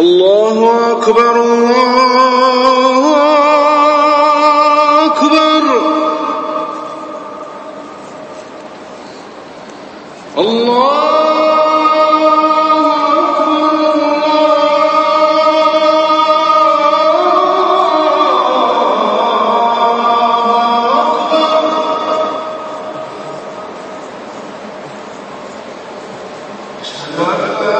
الله أكبر الله أكبر.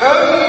حي